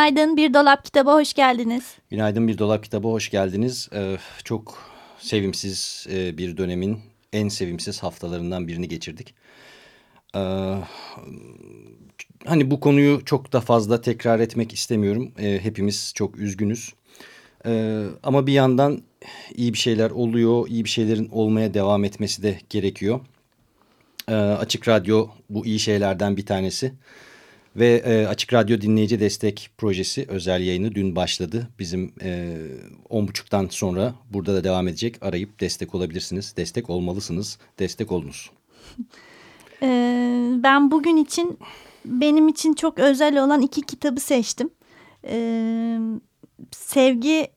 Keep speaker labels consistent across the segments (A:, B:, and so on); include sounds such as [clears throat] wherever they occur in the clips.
A: Günaydın Bir Dolap Kitabı hoş geldiniz.
B: Günaydın Bir Dolap Kitabı hoş geldiniz. Ee, çok sevimsiz e, bir dönemin en sevimsiz haftalarından birini geçirdik. Ee, hani bu konuyu çok da fazla tekrar etmek istemiyorum. Ee, hepimiz çok üzgünüz. Ee, ama bir yandan iyi bir şeyler oluyor, iyi bir şeylerin olmaya devam etmesi de gerekiyor. Ee, Açık Radyo bu iyi şeylerden bir tanesi. Ve e, Açık Radyo Dinleyici Destek Projesi özel yayını dün başladı. Bizim e, 10.30'dan sonra burada da devam edecek. Arayıp destek olabilirsiniz. Destek olmalısınız. Destek olunuz. [laughs]
A: Ee, ben bugün için benim için çok özel olan iki kitabı seçtim. Ee, sevgi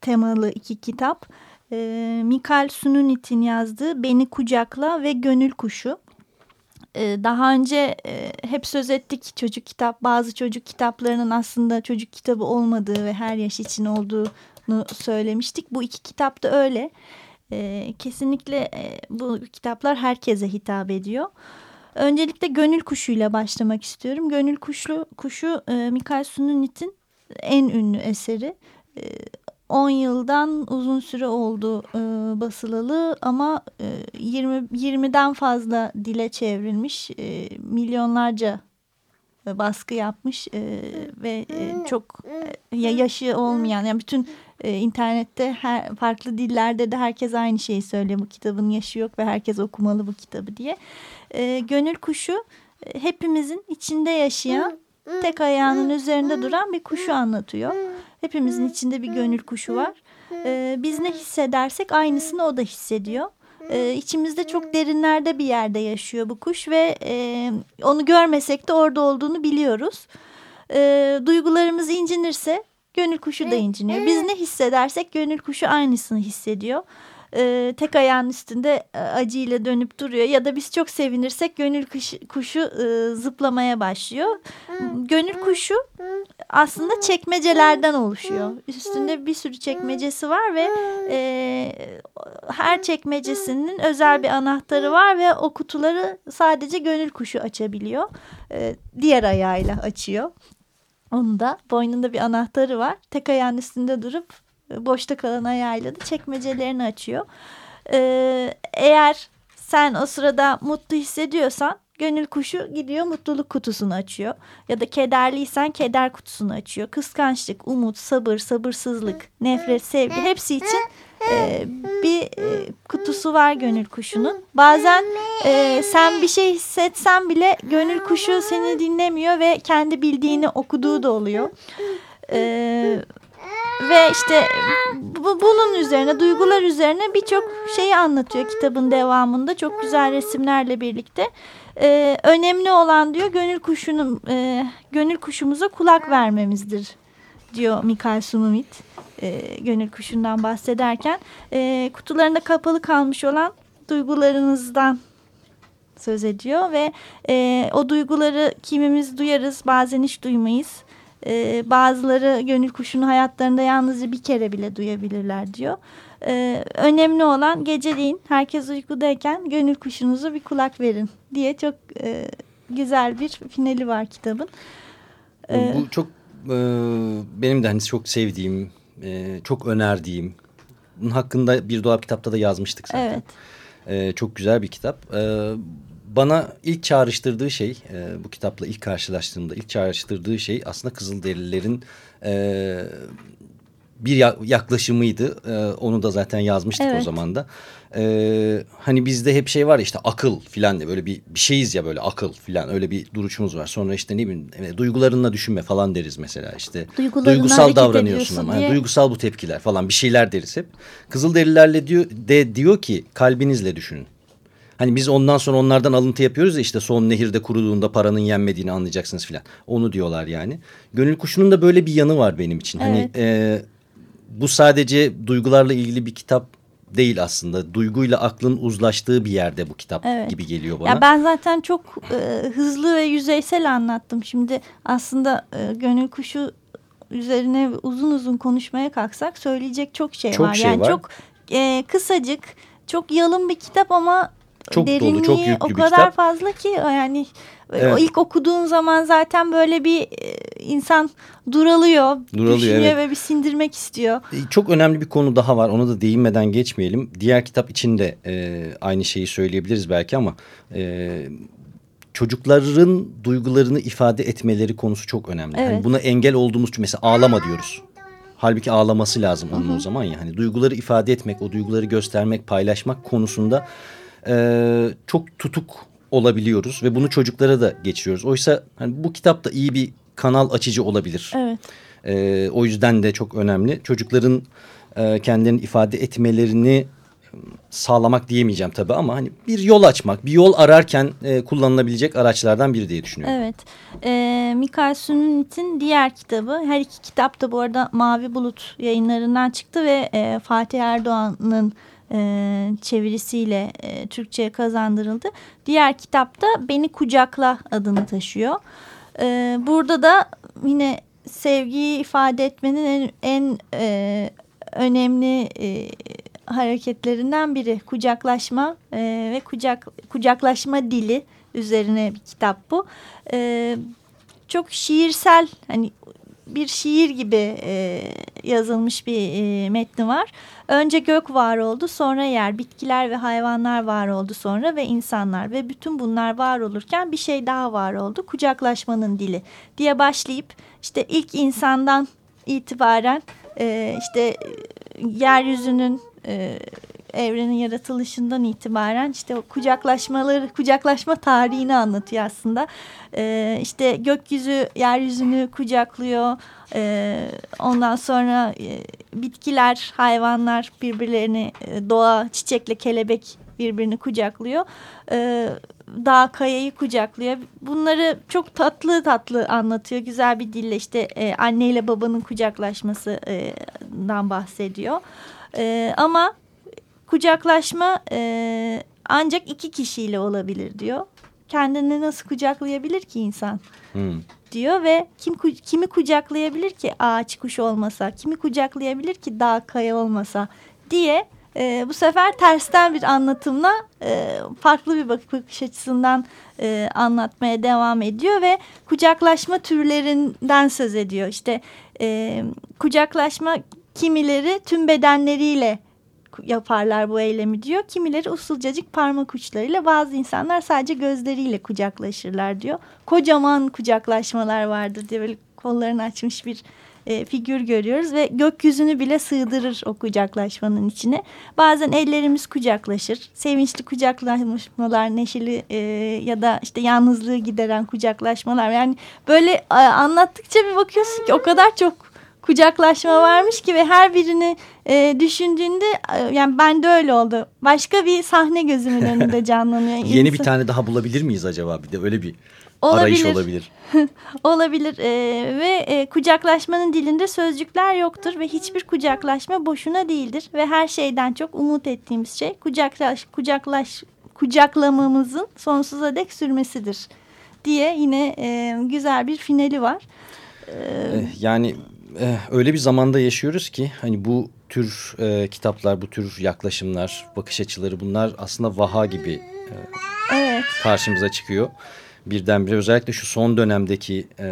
A: temalı iki kitap. Ee, Mikael Sununit'in yazdığı Beni Kucakla ve Gönül Kuşu. Ee, daha önce e, hep söz ettik çocuk kitap bazı çocuk kitaplarının aslında çocuk kitabı olmadığı ve her yaş için olduğunu söylemiştik. Bu iki kitap da öyle. Ee, kesinlikle e, bu kitaplar herkese hitap ediyor. Öncelikle Gönül Kuşu ile başlamak istiyorum. Gönül Kuşu, kuşu e, Mikael Sununit'in en ünlü eseri. 10 yıldan uzun süre oldu e, basılalı ama e, 20 20'den fazla dile çevrilmiş. E, milyonlarca baskı yapmış e, ve e, çok e, yaşı olmayan yani bütün e, internette her, farklı dillerde de herkes aynı şeyi söylüyor. Bu kitabın yaşı yok ve herkes okumalı bu kitabı diye. E, Gönül Kuşu e, hepimizin içinde yaşayan tek ayağının üzerinde duran bir kuşu anlatıyor. Hepimizin içinde bir gönül kuşu var. Ee, biz ne hissedersek aynısını o da hissediyor. Ee, içimizde çok derinlerde bir yerde yaşıyor bu kuş ve e, onu görmesek de orada olduğunu biliyoruz. Ee, duygularımız incinirse gönül kuşu da inciniyor. Biz ne hissedersek gönül kuşu aynısını hissediyor e, tek ayağın üstünde e, acıyla dönüp duruyor. Ya da biz çok sevinirsek gönül kuşu, kuşu e, zıplamaya başlıyor. Gönül kuşu aslında çekmecelerden oluşuyor. Üstünde bir sürü çekmecesi var ve e, her çekmecesinin özel bir anahtarı var ve o kutuları sadece gönül kuşu açabiliyor. E, diğer ayağıyla açıyor. Onu da boynunda bir anahtarı var. Tek ayağın üstünde durup boşta kalan ayağıyla da çekmecelerini açıyor. Ee, eğer sen o sırada mutlu hissediyorsan gönül kuşu gidiyor mutluluk kutusunu açıyor. Ya da kederliysen keder kutusunu açıyor. Kıskançlık, umut, sabır, sabırsızlık, nefret, sevgi hepsi için e, bir e, kutusu var gönül kuşunun. Bazen e, sen bir şey hissetsen bile gönül kuşu seni dinlemiyor ve kendi bildiğini okuduğu da oluyor. Evet ve işte bu, bunun üzerine duygular üzerine birçok şeyi anlatıyor kitabın devamında çok güzel resimlerle birlikte. Ee, önemli olan diyor gönül kuşunun e, gönül kuşumuza kulak vermemizdir diyor Mikael Sumumit e, gönül kuşundan bahsederken e, kutularında kapalı kalmış olan duygularınızdan söz ediyor ve e, o duyguları kimimiz duyarız bazen hiç duymayız e, bazıları gönül kuşunu hayatlarında yalnızca bir kere bile duyabilirler diyor. E, önemli olan geceleyin herkes uykudayken gönül kuşunuzu bir kulak verin diye çok e, güzel bir finali var kitabın.
B: E, Bu çok e, benim de hani çok sevdiğim, e, çok önerdiğim. Bunun hakkında bir dolap kitapta da yazmıştık zaten. Evet. E, çok güzel bir kitap. E, bana ilk çağrıştırdığı şey e, bu kitapla ilk karşılaştığımda ilk çağrıştırdığı şey aslında Kızılderililerin e, bir yaklaşımıydı. E, onu da zaten yazmıştık evet. o zaman da. E, hani bizde hep şey var ya işte akıl filan diye böyle bir, bir şeyiz ya böyle akıl filan öyle bir duruşumuz var. Sonra işte ne bileyim e, duygularınla düşünme falan deriz mesela işte. Duygusal davranıyorsun ama. Yani, duygusal bu tepkiler falan bir şeyler deriz hep. Kızılderililerle diyor, de diyor ki kalbinizle düşünün. Hani biz ondan sonra onlardan alıntı yapıyoruz ya işte son nehirde kuruduğunda paranın yenmediğini anlayacaksınız filan. Onu diyorlar yani. Gönül Kuşu'nun da böyle bir yanı var benim için. Hani
A: Evet.
B: e, bu sadece duygularla ilgili bir kitap değil aslında. Duyguyla aklın uzlaştığı bir yerde bu kitap
A: Evet.
B: gibi geliyor bana.
A: Ya ben zaten çok e, hızlı ve yüzeysel anlattım. Şimdi aslında e, Gönül Kuşu üzerine uzun uzun konuşmaya kalksak söyleyecek çok şey
B: Çok
A: var.
B: şey
A: yani
B: var.
A: çok e, kısacık, çok yalın bir kitap ama
B: Çok dolu,
A: derinliği
B: çok yüklü
A: o
B: bir
A: kadar
B: kitap.
A: fazla ki yani e,
B: Evet.
A: ilk okuduğun zaman zaten böyle bir e, insan duralıyor,
B: Duralıyor,
A: düşünüyor
B: evet.
A: ve bir sindirmek istiyor.
B: E, Çok önemli bir konu daha var. Ona da değinmeden geçmeyelim. Diğer kitap için de e, aynı şeyi söyleyebiliriz belki ama e, çocukların duygularını ifade etmeleri konusu çok önemli. Hani
A: Evet.
B: buna engel olduğumuz mesela ağlama diyoruz. Halbuki ağlaması lazım onun o zaman ya. Hani duyguları ifade etmek, o duyguları göstermek, paylaşmak konusunda e, çok tutuk olabiliyoruz ve bunu çocuklara da geçiriyoruz. Oysa hani bu kitap da iyi bir kanal açıcı olabilir.
A: Evet.
B: Ee, o yüzden de çok önemli. Çocukların e, kendilerini ifade etmelerini e, sağlamak diyemeyeceğim tabii ama hani bir yol açmak, bir yol ararken e, kullanılabilecek araçlardan biri diye düşünüyorum.
A: Evet. Ee, Mikael Sünit'in diğer kitabı. Her iki kitap da bu arada Mavi Bulut yayınlarından çıktı ve e, Fatih Erdoğan'ın e, çevirisiyle e, Türkçe'ye kazandırıldı. Diğer kitapta Beni Kucakla adını taşıyor. E, burada da yine sevgiyi ifade etmenin en, en e, önemli e, hareketlerinden biri kucaklaşma e, ve kucak kucaklaşma dili üzerine bir kitap bu. E, çok şiirsel hani bir şiir gibi e, yazılmış bir e, metni var. Önce gök var oldu, sonra yer, bitkiler ve hayvanlar var oldu sonra ve insanlar ve bütün bunlar var olurken bir şey daha var oldu. Kucaklaşmanın dili diye başlayıp işte ilk insandan itibaren e, işte yeryüzünün e, evrenin yaratılışından itibaren işte o kucaklaşmaları, kucaklaşma tarihini anlatıyor aslında. Ee, işte gökyüzü yeryüzünü kucaklıyor. Ee, ondan sonra e, bitkiler, hayvanlar birbirlerini, e, doğa, çiçekle kelebek birbirini kucaklıyor. Ee, dağ kayayı kucaklıyor. Bunları çok tatlı tatlı anlatıyor. Güzel bir dille işte e, anneyle babanın kucaklaşmasından bahsediyor. Ee, ama kucaklaşma e, ancak iki kişiyle olabilir diyor. Kendini nasıl kucaklayabilir ki insan
B: Hmm.
A: diyor ve kim kimi kucaklayabilir ki ağaç kuş olmasa, kimi kucaklayabilir ki dağ kaya olmasa diye e, bu sefer tersten bir anlatımla e, farklı bir bak- bakış açısından e, anlatmaya devam ediyor ve kucaklaşma türlerinden söz ediyor. İşte e, kucaklaşma kimileri tüm bedenleriyle yaparlar bu eylemi diyor. Kimileri usulcacık parmak uçlarıyla bazı insanlar sadece gözleriyle kucaklaşırlar diyor. Kocaman kucaklaşmalar vardır diye böyle kollarını açmış bir e, figür görüyoruz ve gökyüzünü bile sığdırır o kucaklaşmanın içine. Bazen ellerimiz kucaklaşır. Sevinçli kucaklaşmalar, neşeli e, ya da işte yalnızlığı gideren kucaklaşmalar. Yani böyle e, anlattıkça bir bakıyorsun ki o kadar çok kucaklaşma varmış ki ve her birini e, düşündüğünde e, yani ben de öyle oldu. Başka bir sahne gözümün önünde [laughs] canlanıyor.
B: Yeni bir
A: İnsan-
B: tane daha bulabilir miyiz acaba? Bir de öyle bir
A: Olabilir.
B: arayış [laughs] olabilir.
A: Olabilir e, ve e, kucaklaşmanın dilinde sözcükler yoktur ve hiçbir kucaklaşma boşuna değildir ve her şeyden çok umut ettiğimiz şey kucaklaş kucaklaş kucaklamamızın sonsuza dek sürmesidir diye yine e, güzel bir finali var.
B: Eh, Yani eh, öyle bir zamanda yaşıyoruz ki hani bu tür eh, kitaplar, bu tür yaklaşımlar, bakış açıları bunlar aslında vaha gibi
A: Evet.
B: karşımıza çıkıyor. Birdenbire özellikle şu son dönemdeki eh,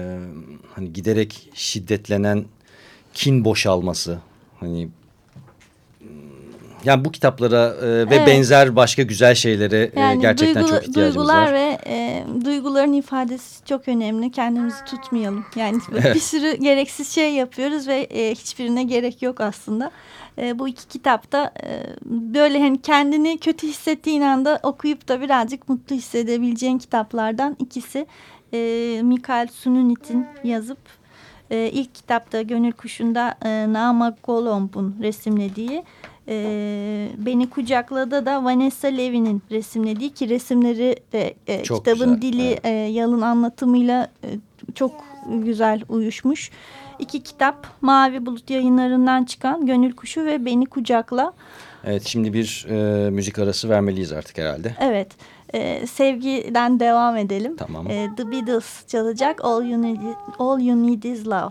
B: hani giderek şiddetlenen kin boşalması hani yani bu kitaplara eh, ve
A: Evet.
B: benzer başka güzel şeylere
A: Yani
B: gerçekten
A: duygulu-
B: çok ihtiyacımız
A: duygular
B: var.
A: ve e, duyguların ifadesi çok önemli. Kendimizi tutmayalım. Yani [laughs] bir sürü gereksiz şey yapıyoruz ve e, hiçbirine gerek yok aslında. E, bu iki kitapta e, böyle hani kendini kötü hissettiğin anda okuyup da birazcık mutlu hissedebileceğin kitaplardan ikisi. E, Mikael Sununit'in yazıp e, ilk kitapta Gönül Kuşu'nda e, Nama Golomb'un resimlediği E, Beni Kucakla'da da Vanessa Levy'nin resimlediği ki resimleri de e,
B: Çok
A: kitabın
B: güzel,
A: dili
B: evet.
A: e, yalın anlatımıyla e, çok güzel uyuşmuş. İki kitap Mavi Bulut yayınlarından çıkan Gönül Kuşu ve Beni Kucakla.
B: Evet şimdi bir e, müzik arası vermeliyiz artık herhalde.
A: Evet e, sevgiden devam edelim.
B: Tamam.
A: E, The Beatles çalacak All You Need, All you need Is Love.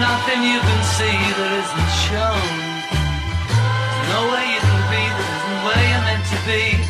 C: Nothing you can see that isn't shown. No way you can be that isn't where you're meant to be.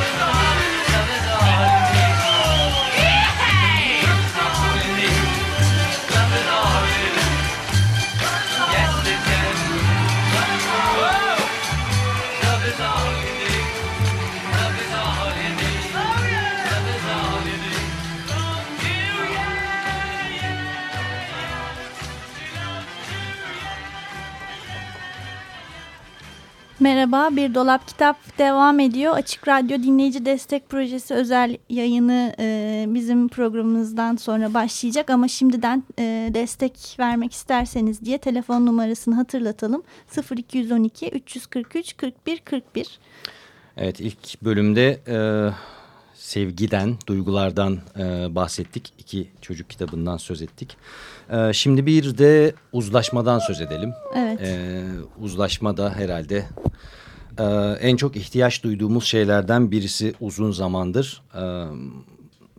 A: Merhaba, Bir Dolap Kitap devam ediyor. Açık Radyo Dinleyici Destek Projesi özel yayını e, bizim programımızdan sonra başlayacak. Ama şimdiden e, destek vermek isterseniz diye telefon numarasını hatırlatalım. 0212 343 41 41.
B: Evet ilk bölümde e, sevgiden, duygulardan e, bahsettik. İki çocuk kitabından söz ettik. E, şimdi bir de uzlaşmadan söz edelim.
A: Evet.
B: E, uzlaşma da herhalde e, en çok ihtiyaç duyduğumuz şeylerden birisi uzun zamandır. E,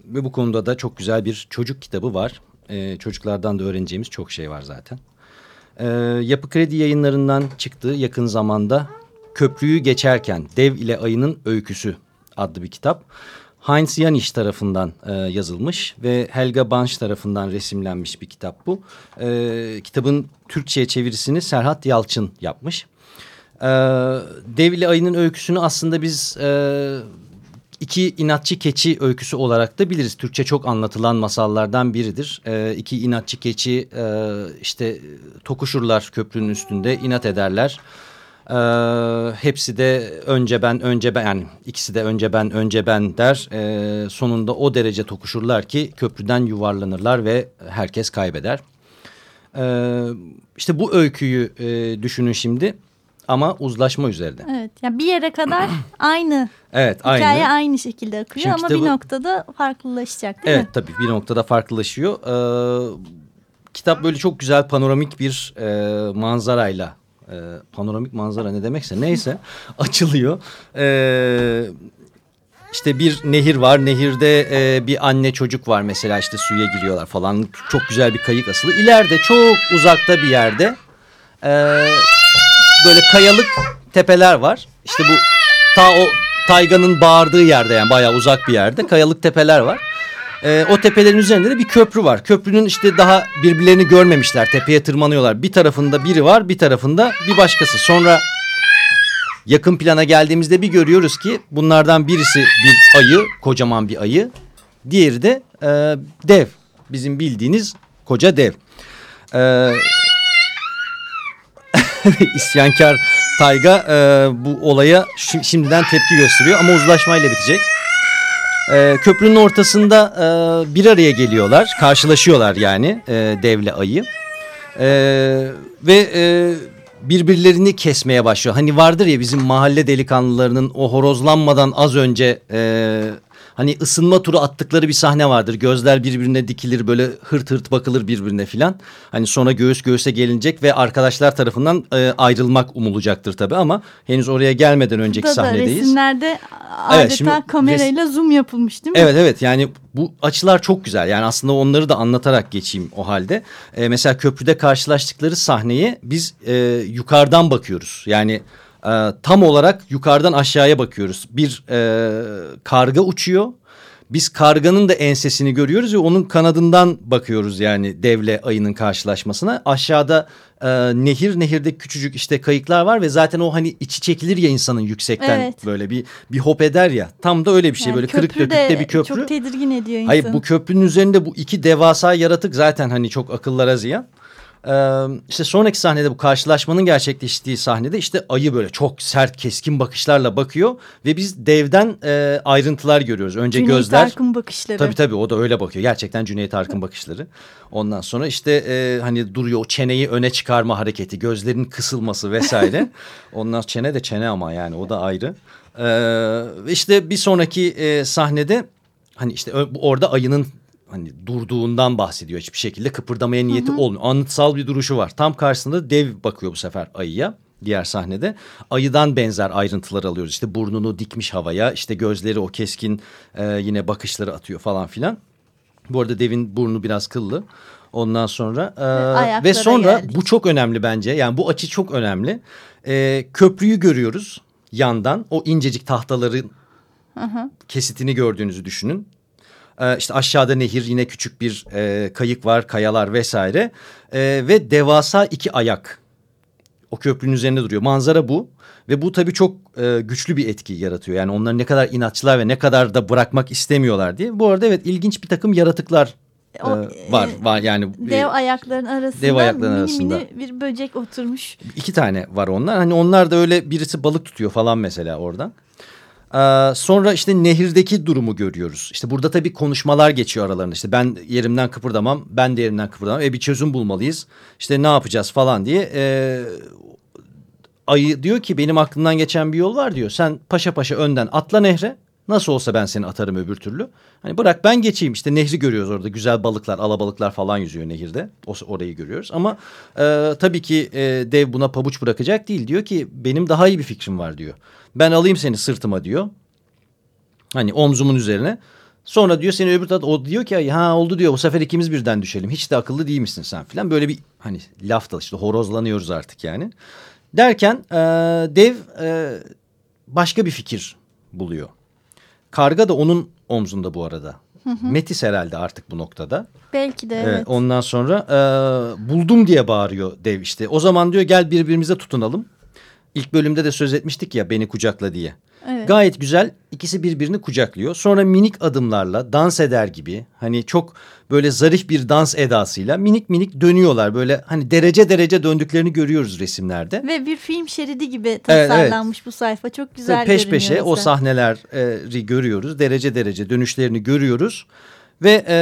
B: ve bu konuda da çok güzel bir çocuk kitabı var. E, çocuklardan da öğreneceğimiz çok şey var zaten. E, Yapı Kredi yayınlarından çıktığı yakın zamanda Köprüyü Geçerken Dev ile Ayının Öyküsü adlı bir kitap. Heinz Janisch tarafından e, yazılmış ve Helga Bansch tarafından resimlenmiş bir kitap bu. E, kitabın Türkçe'ye çevirisini Serhat Yalçın yapmış. Ee, Dev ile Ayı'nın öyküsünü aslında biz e, iki inatçı keçi öyküsü olarak da biliriz. Türkçe çok anlatılan masallardan biridir. Ee, iki inatçı keçi e, işte tokuşurlar köprünün üstünde inat ederler. Ee, hepsi de önce ben önce ben yani ikisi de önce ben önce ben der. Ee, sonunda o derece tokuşurlar ki köprüden yuvarlanırlar ve herkes kaybeder. Ee, işte bu öyküyü e, düşünün şimdi ama uzlaşma üzerine.
A: Evet. Ya bir yere kadar [clears throat] aynı
B: Evet
A: hikaye
B: aynı.
A: aynı şekilde akıyor
B: Şimdi
A: ama
B: kitabı-
A: bir noktada farklılaşacak değil
B: Evet
A: mi?
B: tabii bir noktada farklılaşıyor. Ee, kitap böyle çok güzel panoramik bir e, manzarayla e, panoramik manzara ne demekse neyse [laughs] açılıyor. Ee, işte bir nehir var. Nehirde e, bir anne çocuk var mesela işte suya giriyorlar falan. Çok güzel bir kayık asılı. İleride çok uzakta bir yerde e, böyle kayalık tepeler var. İşte bu ta o tayganın bağırdığı yerde yani bayağı uzak bir yerde kayalık tepeler var. Ee, o tepelerin üzerinde de bir köprü var. Köprünün işte daha birbirlerini görmemişler. Tepeye tırmanıyorlar. Bir tarafında biri var, bir tarafında bir başkası. Sonra yakın plana geldiğimizde bir görüyoruz ki bunlardan birisi bir ayı, kocaman bir ayı. Diğeri de e, dev. Bizim bildiğiniz koca dev. [laughs] Ee, isyankar Tayga e, bu olaya şi- şimdiden tepki gösteriyor ama uzlaşmayla bitecek. E, köprünün ortasında e, bir araya geliyorlar, karşılaşıyorlar yani e, devle ayı. E, ve e, birbirlerini kesmeye başlıyor. Hani vardır ya bizim mahalle delikanlılarının o horozlanmadan az önce e, hani ısınma turu attıkları bir sahne vardır. Gözler birbirine dikilir böyle hırt hırt bakılır birbirine filan. Hani sonra göğüs göğüse gelinecek ve arkadaşlar tarafından e, ayrılmak umulacaktır tabii ama henüz oraya gelmeden önceki
A: Burada da
B: sahnedeyiz.
A: resimlerde adeta
B: Evet, şimdi
A: kamerayla zoom yapılmış değil mi?
B: Evet evet yani bu açılar çok güzel. Yani aslında onları da anlatarak geçeyim o halde. Ee, mesela köprüde karşılaştıkları sahneye biz e, yukarıdan bakıyoruz. Yani e, tam olarak yukarıdan aşağıya bakıyoruz. Bir e, karga uçuyor. Biz karganın da ensesini görüyoruz ve onun kanadından bakıyoruz yani devle ayının karşılaşmasına. Aşağıda e, nehir, nehirde küçücük işte kayıklar var ve zaten o hani içi çekilir ya insanın yüksekten
A: Evet.
B: böyle bir bir hop eder ya. Tam da öyle bir şey
A: Yani
B: böyle kırık dökükte
A: de
B: bir köprü.
A: Çok tedirgin ediyor insanı.
B: Hayır bu köprünün üzerinde bu iki devasa yaratık zaten hani çok akıllara ziyan. Ee, işte sonraki sahnede bu karşılaşmanın gerçekleştiği sahnede işte ayı böyle çok sert keskin bakışlarla bakıyor ve biz devden e, ayrıntılar görüyoruz. Önce
A: Cüneyt
B: gözler.
A: Arkın bakışları.
B: Tabii tabii o da öyle bakıyor. Gerçekten Cüneyt Arkın bakışları. Ondan sonra işte e, hani duruyor o çeneyi öne çıkarma hareketi, gözlerin kısılması vesaire. [laughs] Ondan çene de çene ama yani o da ayrı. Ee, işte bir sonraki e, sahnede hani işte orada ayının hani durduğundan bahsediyor. Hiçbir şekilde kıpırdamaya niyeti olmuyor. Anıtsal bir duruşu var. Tam karşısında dev bakıyor bu sefer ayıya diğer sahnede. Ayıdan benzer ayrıntılar alıyoruz. İşte burnunu dikmiş havaya, işte gözleri o keskin e, yine bakışları atıyor falan filan. Bu arada devin burnu biraz kıllı. Ondan sonra e, ve sonra
A: geldik.
B: bu çok önemli bence. Yani bu açı çok önemli. E, köprüyü görüyoruz yandan. O incecik tahtaların kesitini gördüğünüzü düşünün. E, işte aşağıda nehir yine küçük bir e, kayık var, kayalar vesaire. E, ve devasa iki ayak o köprünün üzerinde duruyor. Manzara bu ve bu tabii çok e, güçlü bir etki yaratıyor. Yani onlar ne kadar inatçılar ve ne kadar da bırakmak istemiyorlar diye. Bu arada evet ilginç bir takım yaratıklar e,
A: O,
B: var.
A: e,
B: var yani e,
A: Dev ayakların arasında
B: dev ayakların
A: mini
B: arasında.
A: mini bir böcek oturmuş.
B: iki tane var onlar. Hani onlar da öyle birisi balık tutuyor falan mesela oradan. Ee, sonra işte nehirdeki durumu görüyoruz. İşte burada tabii konuşmalar geçiyor aralarında. İşte ben yerimden kıpırdamam, ben de yerimden kıpırdamam. E bir çözüm bulmalıyız. İşte ne yapacağız falan diye. Ee, ayı diyor ki benim aklımdan geçen bir yol var diyor. Sen paşa paşa önden atla nehre. Nasıl olsa ben seni atarım öbür türlü. Hani bırak ben geçeyim işte nehri görüyoruz orada güzel balıklar alabalıklar falan yüzüyor nehirde. O, orayı görüyoruz ama e, tabii ki e, dev buna pabuç bırakacak değil. Diyor ki benim daha iyi bir fikrim var diyor. Ben alayım seni sırtıma diyor. Hani omzumun üzerine. Sonra diyor seni öbür tarafta o diyor ki ha oldu diyor bu sefer ikimiz birden düşelim. Hiç de akıllı değil misin sen filan. Böyle bir hani laf da işte horozlanıyoruz artık yani. Derken e, dev e, başka bir fikir buluyor. Karga da onun omzunda bu arada. Metis herhalde artık bu noktada.
A: Belki de
B: Evet.
A: evet.
B: ondan sonra e, buldum diye bağırıyor dev işte. O zaman diyor gel birbirimize tutunalım. İlk bölümde de söz etmiştik ya beni kucakla diye.
A: Evet.
B: Gayet güzel ikisi birbirini kucaklıyor. Sonra minik adımlarla dans eder gibi hani çok böyle zarif bir dans edasıyla minik minik dönüyorlar. Böyle hani derece derece döndüklerini görüyoruz resimlerde.
A: Ve bir film şeridi gibi
B: evet.
A: tasarlanmış bu sayfa. Çok güzel
B: peş
A: görünüyor.
B: peşe o sahneleri görüyoruz. Derece derece dönüşlerini görüyoruz. Ve e,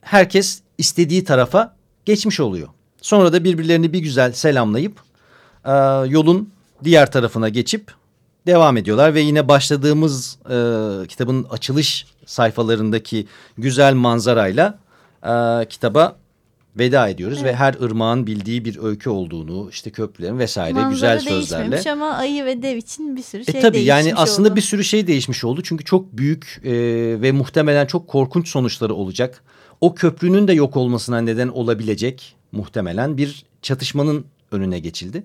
B: herkes istediği tarafa geçmiş oluyor. Sonra da birbirlerini bir güzel selamlayıp e, yolun diğer tarafına geçip devam ediyorlar. Ve yine başladığımız e, kitabın açılış sayfalarındaki güzel manzarayla e, kitaba veda ediyoruz. Ve her ırmağın bildiği bir öykü olduğunu işte köprülerin vesaire
A: Manzara
B: güzel sözlerle.
A: ama ayı ve dev için bir sürü şey
B: E tabii yani
A: değişmiş
B: aslında
A: oldu.
B: bir sürü şey değişmiş oldu. Çünkü çok büyük e, ve muhtemelen çok korkunç sonuçları olacak. O köprünün de yok olmasına neden olabilecek muhtemelen bir çatışmanın önüne geçildi.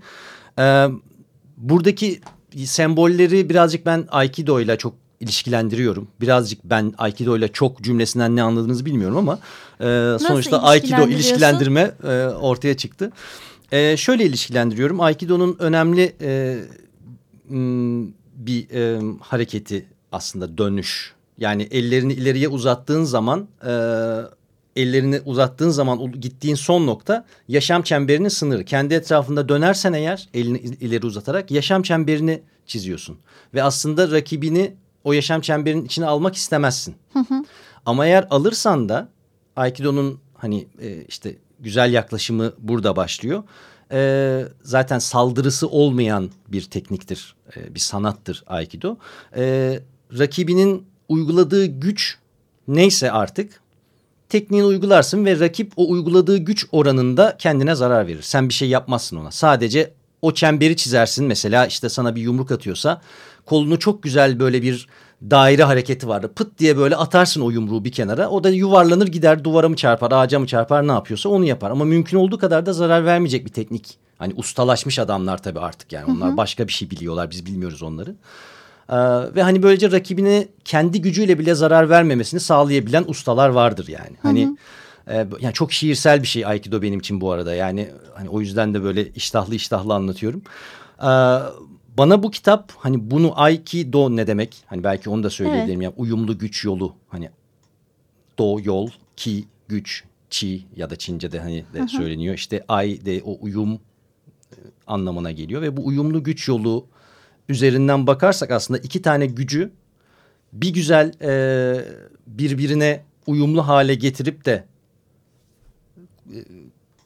B: E, buradaki sembolleri birazcık ben Aikido ile çok ilişkilendiriyorum. Birazcık ben Aikido ile çok cümlesinden ne anladığınızı bilmiyorum ama e, sonuçta Aikido ilişkilendirme e, ortaya çıktı. E, şöyle ilişkilendiriyorum. Aikido'nun önemli e, bir e, hareketi aslında dönüş. Yani ellerini ileriye uzattığın zaman e, ellerini uzattığın zaman gittiğin son nokta yaşam çemberinin sınırı. Kendi etrafında dönersen eğer elini il- ileri uzatarak yaşam çemberini çiziyorsun. Ve aslında rakibini o yaşam çemberinin içine almak istemezsin. Ama eğer alırsan da Aikido'nun hani e, işte güzel yaklaşımı burada başlıyor. E, zaten saldırısı olmayan bir tekniktir, e, bir sanattır Aikido. E, rakibinin uyguladığı güç neyse artık tekniğini uygularsın ve rakip o uyguladığı güç oranında kendine zarar verir. Sen bir şey yapmazsın ona. Sadece o çemberi çizersin mesela işte sana bir yumruk atıyorsa kolunu çok güzel böyle bir daire hareketi vardı. Pıt diye böyle atarsın o yumruğu bir kenara. O da yuvarlanır gider duvara mı çarpar ağaca mı çarpar ne yapıyorsa onu yapar. Ama mümkün olduğu kadar da zarar vermeyecek bir teknik. Hani ustalaşmış adamlar tabii artık yani onlar başka bir şey biliyorlar biz bilmiyoruz onları. Ee, ve hani böylece rakibine kendi gücüyle bile zarar vermemesini sağlayabilen ustalar vardır yani. Hani e, yani çok şiirsel bir şey Aikido benim için bu arada. Yani hani o yüzden de böyle iştahlı iştahlı anlatıyorum. Ee, bana bu kitap hani bunu Aikido ne demek? Hani belki onu da söyleyebilirim. Yani uyumlu güç yolu hani do yol, ki güç, chi ya da Çince'de hani de söyleniyor. İşte ay de o uyum e, anlamına geliyor ve bu uyumlu güç yolu üzerinden bakarsak aslında iki tane gücü bir güzel e, birbirine uyumlu hale getirip de e,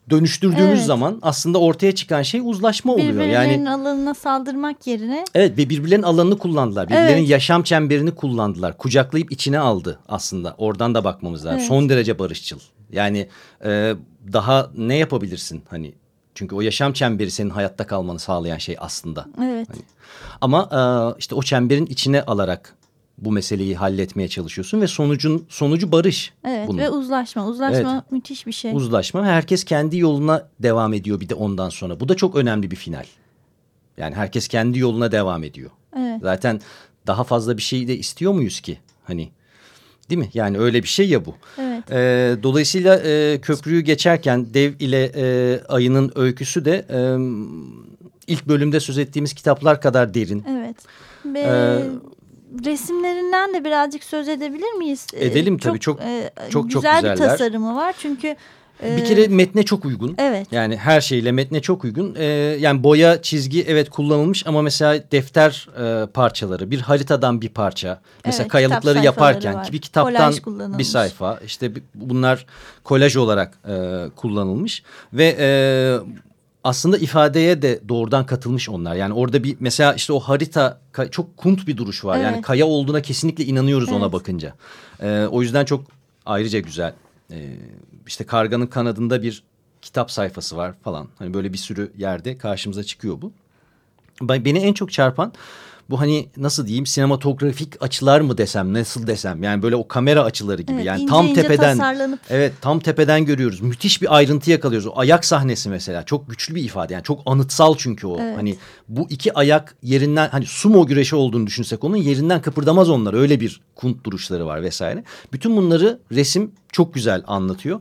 B: dönüştürdüğümüz
A: Evet.
B: zaman aslında ortaya çıkan şey uzlaşma oluyor.
A: Birbirlerinin
B: Yani
A: alanına saldırmak yerine
B: evet ve birbirlerinin alanını kullandılar. Birbirlerinin
A: Evet.
B: yaşam çemberini kullandılar. Kucaklayıp içine aldı aslında. Oradan da bakmamız lazım.
A: Evet.
B: Son derece barışçıl. Yani e, daha ne yapabilirsin hani çünkü o yaşam çemberi senin hayatta kalmanı sağlayan şey aslında.
A: evet
B: Ama e, işte o çemberin içine alarak bu meseleyi halletmeye çalışıyorsun ve sonucun sonucu barış.
A: evet
B: bunun.
A: ve uzlaşma uzlaşma müthiş bir şey.
B: Uzlaşma. Herkes kendi yoluna devam ediyor bir de ondan sonra. Bu da çok önemli bir final. Yani herkes kendi yoluna devam ediyor.
A: Evet.
B: Zaten daha fazla bir şey de istiyor muyuz ki? Hani değil mi? Yani öyle bir şey ya bu.
A: Evet.
B: Ee, dolayısıyla e, köprüyü geçerken dev ile e, ayının öyküsü de e, ilk bölümde söz ettiğimiz kitaplar kadar derin.
A: Evet. Ve
B: Ee,
A: resimlerinden de birazcık söz edebilir miyiz? Ee,
B: Edelim tabii, çok-
A: e,
B: çok çok
A: güzel bir tasarımı var çünkü
B: Bir kere metne çok uygun.
A: evet
B: Yani her şeyle metne çok uygun. Ee, yani boya, çizgi evet kullanılmış ama mesela defter e, parçaları, bir haritadan bir parça. Mesela
A: Evet,
B: kayalıkları yaparken
A: var.
B: bir kitaptan bir sayfa. işte bunlar kolaj olarak e, kullanılmış ve e, aslında ifadeye de doğrudan katılmış onlar. Yani orada bir mesela işte o harita çok kunt bir duruş var. Yani
A: Evet.
B: kaya olduğuna kesinlikle inanıyoruz ona
A: Evet.
B: bakınca. E, o yüzden çok ayrıca güzel. E, işte karganın kanadında bir kitap sayfası var falan. Hani böyle bir sürü yerde karşımıza çıkıyor bu. Ben- Beni en çok çarpan bu hani nasıl diyeyim sinematografik açılar mı desem nasıl desem yani böyle o kamera açıları gibi
A: Evet,
B: yani
A: ince
B: tam
A: ince
B: tepeden
A: tasarlanıp-
B: evet tam tepeden görüyoruz müthiş bir ayrıntı yakalıyoruz o ayak sahnesi mesela çok güçlü bir ifade yani çok anıtsal çünkü o
A: Evet.
B: hani bu iki ayak yerinden hani sumo güreşi olduğunu düşünsek onun yerinden kıpırdamaz onlar öyle bir kunt duruşları var vesaire bütün bunları resim çok güzel anlatıyor.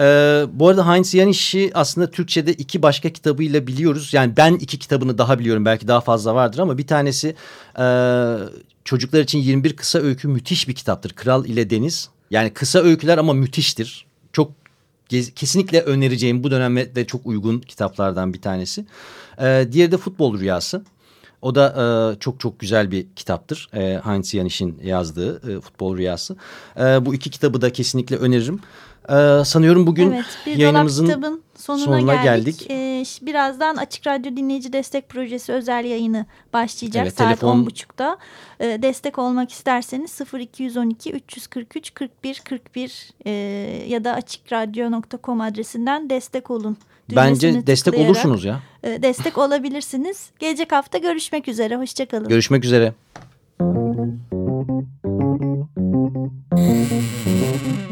B: Ee, bu arada Heinz Janiş'i aslında Türkçe'de iki başka kitabıyla biliyoruz. Yani ben iki kitabını daha biliyorum. Belki daha fazla vardır ama bir tanesi e, çocuklar için 21 kısa öykü müthiş bir kitaptır. Kral ile Deniz. Yani kısa öyküler ama müthiştir. Çok kesinlikle önereceğim bu döneme de çok uygun kitaplardan bir tanesi. Ee, diğeri de Futbol Rüyası. O da e, çok çok güzel bir kitaptır. E, Heinz Janiş'in yazdığı e, Futbol Rüyası. E, bu iki kitabı da kesinlikle öneririm. E, sanıyorum bugün
A: evet, bir
B: yayınımızın
A: kitabın sonuna,
B: sonuna
A: geldik.
B: geldik.
A: Ee, birazdan Açık Radyo Dinleyici Destek Projesi özel yayını başlayacak
B: Evet,
A: saat
B: telefon-
A: 10.30'da. Ee, destek olmak isterseniz 0212 343 41 41 e, ya da açıkradyo.com adresinden destek olun.
B: bence destek olursunuz ya.
A: e, destek olabilirsiniz. Gelecek hafta görüşmek üzere. Hoşçakalın.
B: Görüşmek üzere.